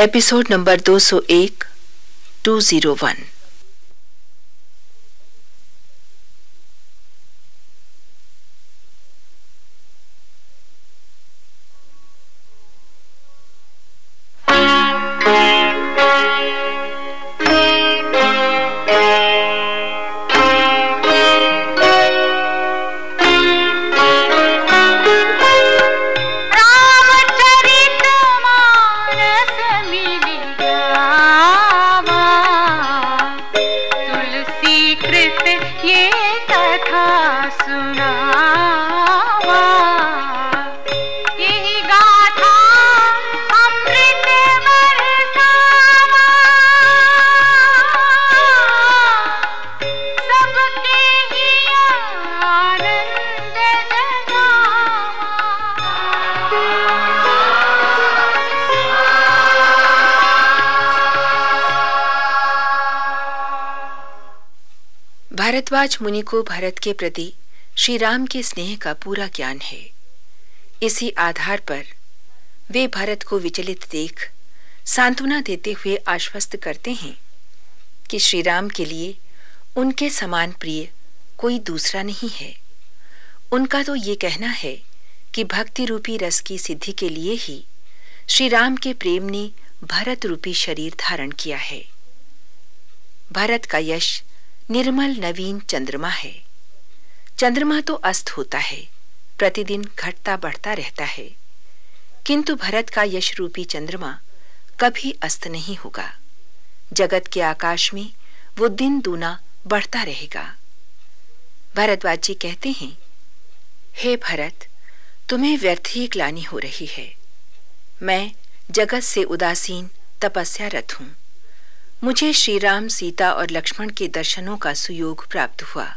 Episode number 201 201 Bhardwaj मुनि को भरत के प्रति श्री राम के स्नेह का पूरा ज्ञान है। इसी आधार पर वे भरत को विचलित देख सांत्वना देते हुए आश्वस्त करते हैं कि श्री राम के लिए उनके समान प्रिय कोई दूसरा नहीं है। उनका तो ये कहना है कि भक्ति रूपी रस की सिद्धि के लिए ही श्री राम के प्रेम ने भरत रूपी शरीर धारण किया है। भरत का यश निर्मल नवीन चंद्रमा है। चंद्रमा तो अस्त होता है, प्रतिदिन घटता बढ़ता रहता है। किंतु भरत का यश रूपी चंद्रमा कभी अस्त नहीं होगा। जगत के आकाश में वो दिन दूना बढ़ता रहेगा। भरद्वाज जी कहते हैं, हे भरत, तुम्हें व्यर्थ ही ग्लानी हो रही है। मैं जगत से उदासीन तपस्यारत हूँ। मुझे श्री राम सीता और लक्ष्मण के दर्शनों का सुयोग प्राप्त हुआ।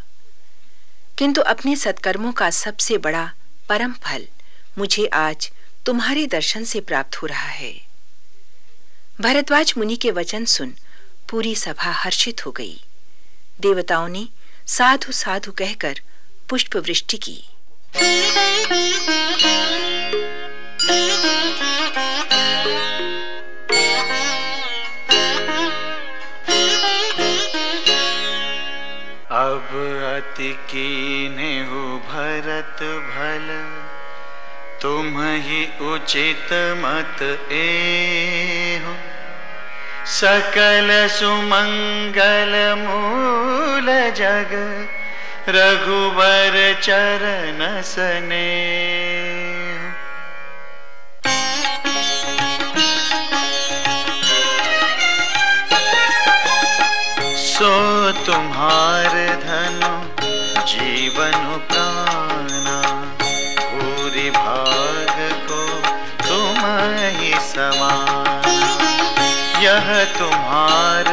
किंतु अपने सत्कर्मों का सबसे बड़ा परम फल मुझे आज तुम्हारे दर्शन से प्राप्त हो रहा है। भरद्वाज मुनि के वचन सुन पूरी सभा हर्षित हो गई। देवताओं ने साधु साधु कहकर पुष्प वृष्टि की। अति कीने हो भरत भल, तुम ही उचित मत ए हो सकल सुमंगल मूल जग, रघुबर चरण सने। जीवन प्राणा पूरी भाग को तुम ही समान। यह तुम्हार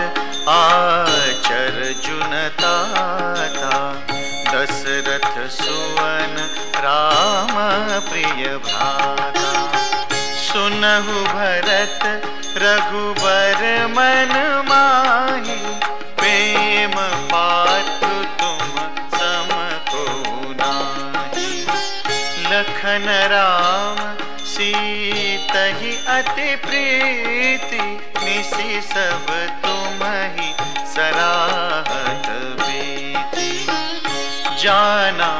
आचर जुनता था। दशरथ सुवन राम प्रिय भ्राता। सुनहु भरत रघुबर मन माही सीत ही अति प्रीति निशि सब तुम ही सराहत बीती जाना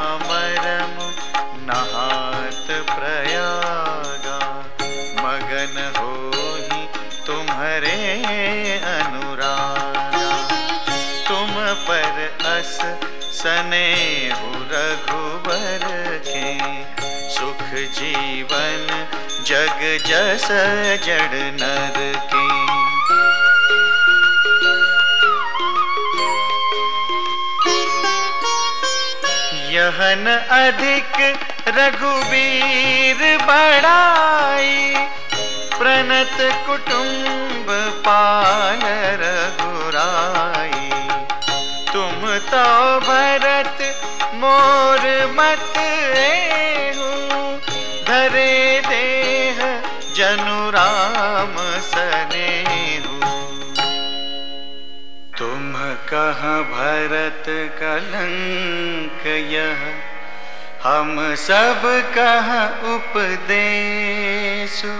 जस जड़ नर की। यहन अधिक रघुवीर बड़ाई, प्रणत कुटुंब पाल रघुराई। तुम तो भरत मोर मत भरत कलंक यह हम सब कह उपदेशु।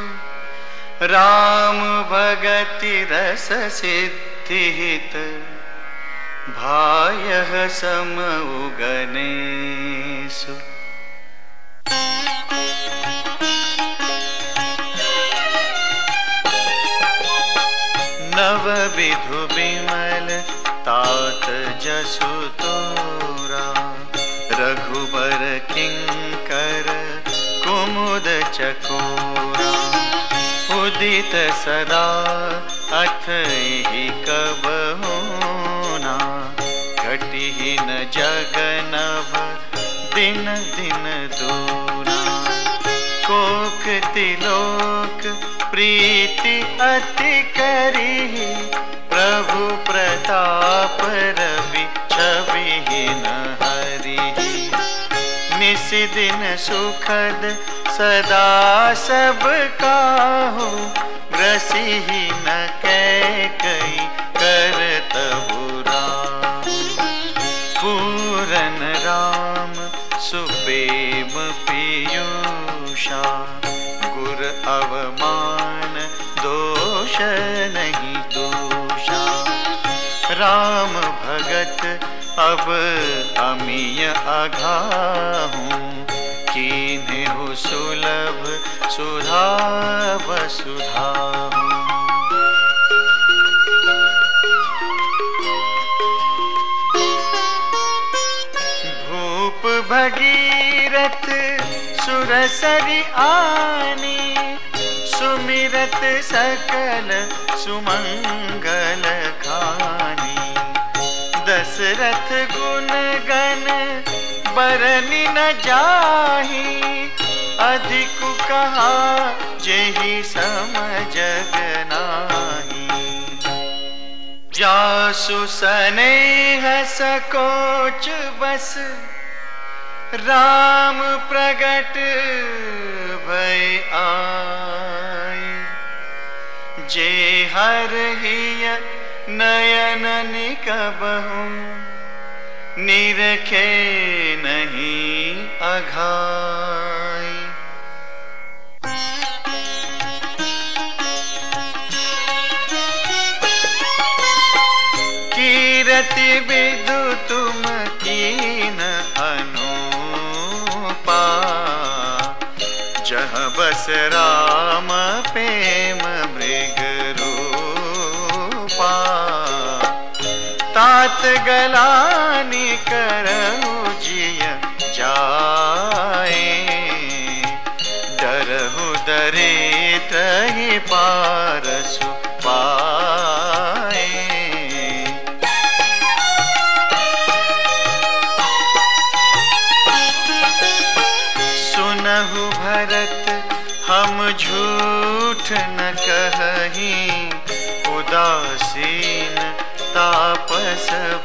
राम भगति रस सिद्धित भाय सम उगनेसु नव विधु तात जसु तोरा, रघुबर किंकर, कुमुद चकोरा। उदित सदा अथ ही कब होना घटी न जगनभ दिन दिन दूना कोक तिलोक प्रीति अति करी प्रभु प्रताप छवि न हरि निस दिन सुखद सदा सब काहू ग्रसी ही न कै कई कर तबुरा पूरन राम सुप्रेम पीयूषा। गुर अवमान अब अमीय अघाहूँ हो। सुलभ, सुधा वसुधा भूप भगीरथ, सुरसरि आनी, सुमिरत सकल, सुमंगल खानी। दशरथ गुण गण, बरनी न जाही। अधिक कहा, जही सम नाही जासु स्नेह सकोच बस, राम प्रगट भय आय। जे हर हिय नयन निकबहू निरखे नहीं अघाई। कीरति विदु तुम कीन अनुपा जह बस तात गलानी करहु जिय जाए। डरहु दरे त्रहि पारसु पाए। सुनहु भरत हम झूठ न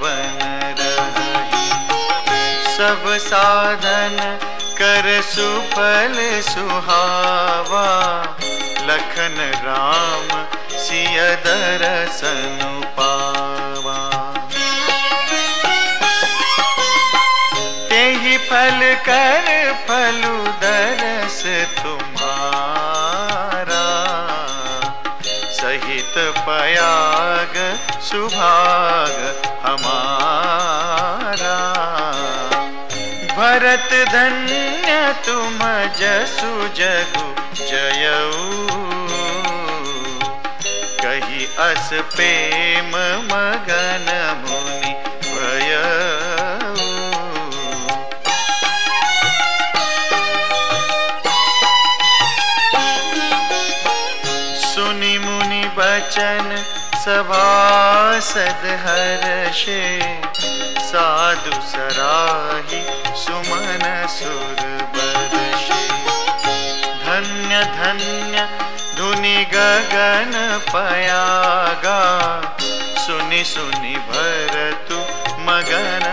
बन रही सब साधन कर सुफल सुहावा। लखन राम सिय दरसन पयाग सुभाग हमारा। भरत धन्य तुम जसु जगु जयऊ। कही अस प्रेम मगन मुनि भयऊ। सुनि मुनि बचन सभासद हर्षे साधु सराही सुमन सुर बरषे धन्य धन्य धुनि गगन पयागा। सुनि सुनि भरतु मगन